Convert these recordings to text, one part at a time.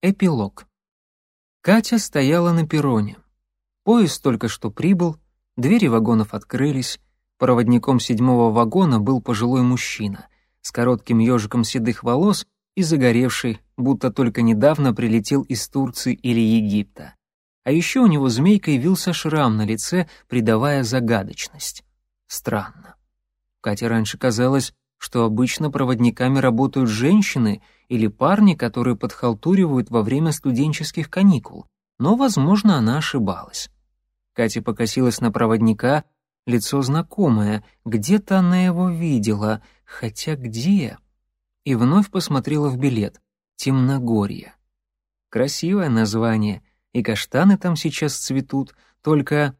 Эпилог. Катя стояла на перроне. Поезд только что прибыл, двери вагонов открылись. Проводником седьмого вагона был пожилой мужчина с коротким ежиком седых волос и загоревший, будто только недавно прилетел из Турции или Египта. А еще у него змейкой вился шрам на лице, придавая загадочность. Странно. Кате раньше казалось, что обычно проводниками работают женщины или парни, которые подхалтуривают во время студенческих каникул, но, возможно, она ошибалась. Катя покосилась на проводника, лицо знакомое, где-то она его видела, хотя где? И вновь посмотрела в билет «Темногорье». Красивое название, и каштаны там сейчас цветут, только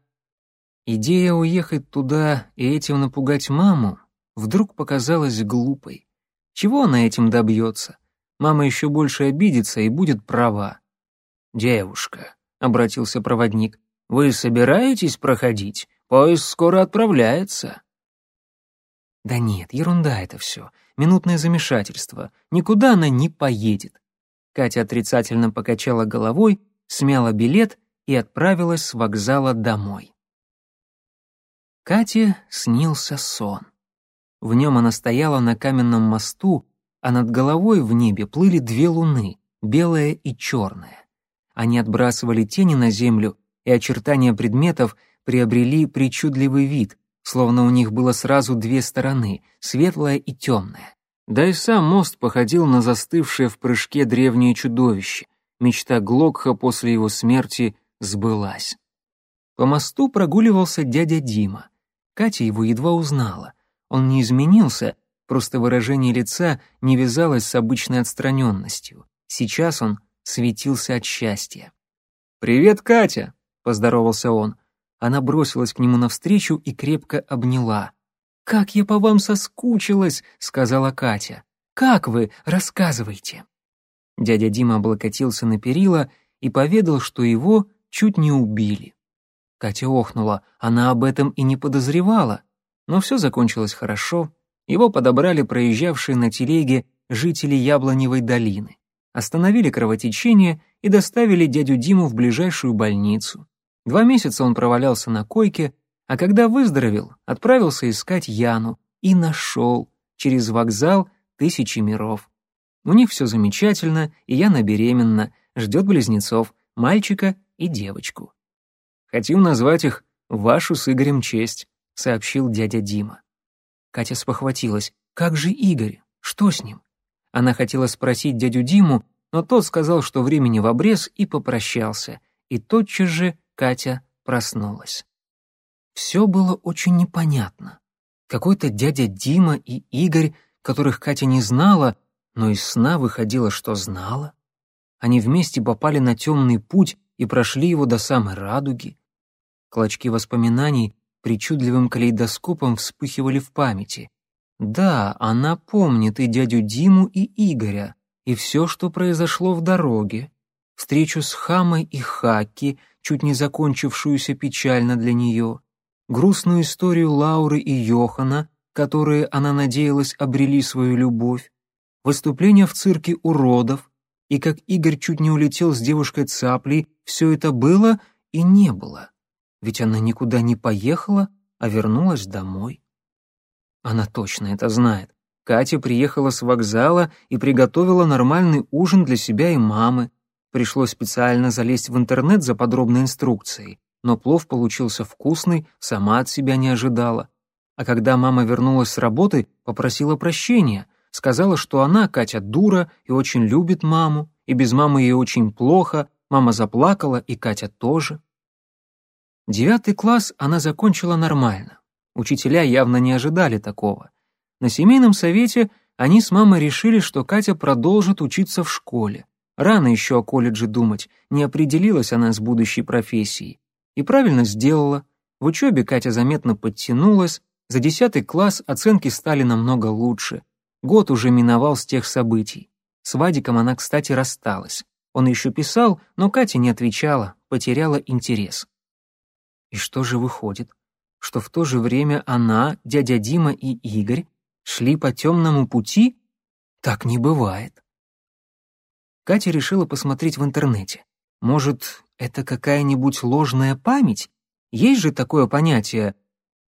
идея уехать туда и этим напугать маму вдруг показалась глупой. Чего она этим добьется? Мама еще больше обидится и будет права. «Девушка», — обратился проводник, — «вы собираетесь проходить? Поезд скоро отправляется». Да нет, ерунда это все, минутное замешательство. Никуда она не поедет. Катя отрицательно покачала головой, смяла билет и отправилась с вокзала домой. Кате снился сон. В нем она стояла на каменном мосту, а над головой в небе плыли две луны, белая и черная. Они отбрасывали тени на землю, и очертания предметов приобрели причудливый вид, словно у них было сразу две стороны, светлая и темная. Да и сам мост походил на застывшее в прыжке древнее чудовище. Мечта Глокха после его смерти сбылась. По мосту прогуливался дядя Дима. Катя его едва узнала. Он не изменился, просто выражение лица не вязалось с обычной отстраненностью. Сейчас он светился от счастья. «Привет, Катя!» — поздоровался он. Она бросилась к нему навстречу и крепко обняла. «Как я по вам соскучилась!» — сказала Катя. «Как вы? Рассказывайте!» Дядя Дима облокотился на перила и поведал, что его чуть не убили. Катя охнула, она об этом и не подозревала. Но все закончилось хорошо. Его подобрали проезжавшие на телеге жители Яблоневой долины. Остановили кровотечение и доставили дядю Диму в ближайшую больницу. Два месяца он провалялся на койке, а когда выздоровел, отправился искать Яну и нашел через вокзал тысячи миров. У них все замечательно, и Яна беременна, ждет близнецов, мальчика и девочку. Хотим назвать их «Вашу с Игорем честь», сообщил дядя Дима. Катя спохватилась. «Как же Игорь? Что с ним?» Она хотела спросить дядю Диму, но тот сказал, что времени в обрез, и попрощался. И тотчас же Катя проснулась. Все было очень непонятно. Какой-то дядя Дима и Игорь, которых Катя не знала, но из сна выходило, что знала. Они вместе попали на темный путь и прошли его до самой радуги. Клочки воспоминаний причудливым калейдоскопом вспыхивали в памяти. Да, она помнит и дядю Диму, и Игоря, и все, что произошло в дороге. Встречу с Хамой и Хаки, чуть не закончившуюся печально для нее, грустную историю Лауры и Йохана, которые, она надеялась, обрели свою любовь, выступление в цирке уродов, и как Игорь чуть не улетел с девушкой-цаплей, все это было и не было ведь она никуда не поехала, а вернулась домой. Она точно это знает. Катя приехала с вокзала и приготовила нормальный ужин для себя и мамы. Пришлось специально залезть в интернет за подробной инструкцией, но плов получился вкусный, сама от себя не ожидала. А когда мама вернулась с работы, попросила прощения, сказала, что она, Катя, дура и очень любит маму, и без мамы ей очень плохо, мама заплакала, и Катя тоже. Девятый класс она закончила нормально. Учителя явно не ожидали такого. На семейном совете они с мамой решили, что Катя продолжит учиться в школе. Рано еще о колледже думать, не определилась она с будущей профессией. И правильно сделала. В учебе Катя заметно подтянулась, за десятый класс оценки стали намного лучше. Год уже миновал с тех событий. С Вадиком она, кстати, рассталась. Он еще писал, но Катя не отвечала, потеряла интерес. И что же выходит? Что в то же время она, дядя Дима и Игорь шли по темному пути? Так не бывает. Катя решила посмотреть в интернете. Может, это какая-нибудь ложная память? Есть же такое понятие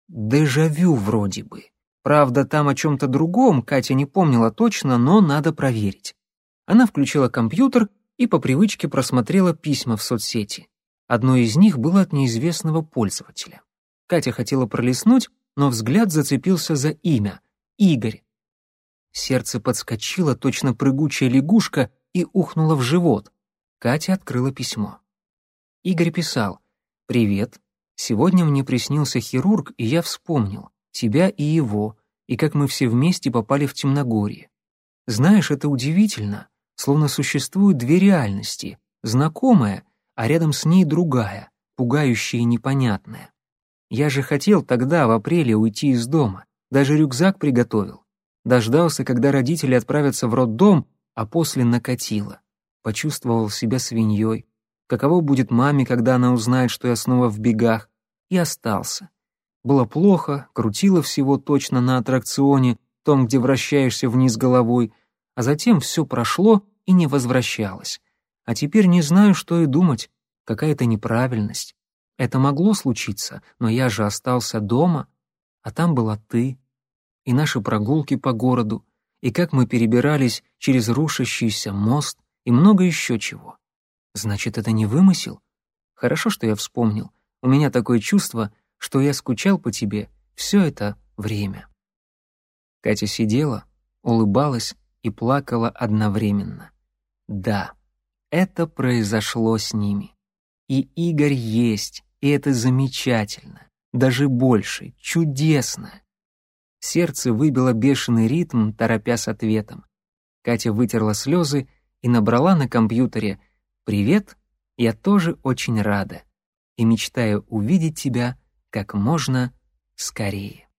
«дежавю» вроде бы. Правда, там о чем-то другом Катя не помнила точно, но надо проверить. Она включила компьютер и по привычке просмотрела письма в соцсети. Одно из них было от неизвестного пользователя. Катя хотела пролистнуть, но взгляд зацепился за имя — Игорь. Сердце подскочило, точно прыгучая лягушка, и ухнуло в живот. Катя открыла письмо. Игорь писал «Привет. Сегодня мне приснился хирург, и я вспомнил тебя и его, и как мы все вместе попали в темногорье. Знаешь, это удивительно, словно существуют две реальности, знакомая, а рядом с ней другая, пугающая и непонятная. Я же хотел тогда, в апреле, уйти из дома, даже рюкзак приготовил. Дождался, когда родители отправятся в роддом, а после накатило. Почувствовал себя свиньей. Каково будет маме, когда она узнает, что я снова в бегах? И остался. Было плохо, крутило всего точно на аттракционе, том, где вращаешься вниз головой, а затем все прошло и не возвращалось. А теперь не знаю, что и думать. Какая-то неправильность. Это могло случиться, но я же остался дома, а там была ты. И наши прогулки по городу, и как мы перебирались через рушащийся мост, и много еще чего. Значит, это не вымысел? Хорошо, что я вспомнил. У меня такое чувство, что я скучал по тебе все это время. Катя сидела, улыбалась и плакала одновременно. Да, это произошло с ними. И Игорь есть, и это замечательно, даже больше, чудесно. Сердце выбило бешеный ритм, торопя с ответом. Катя вытерла слезы и набрала на компьютере «Привет, я тоже очень рада и мечтаю увидеть тебя как можно скорее».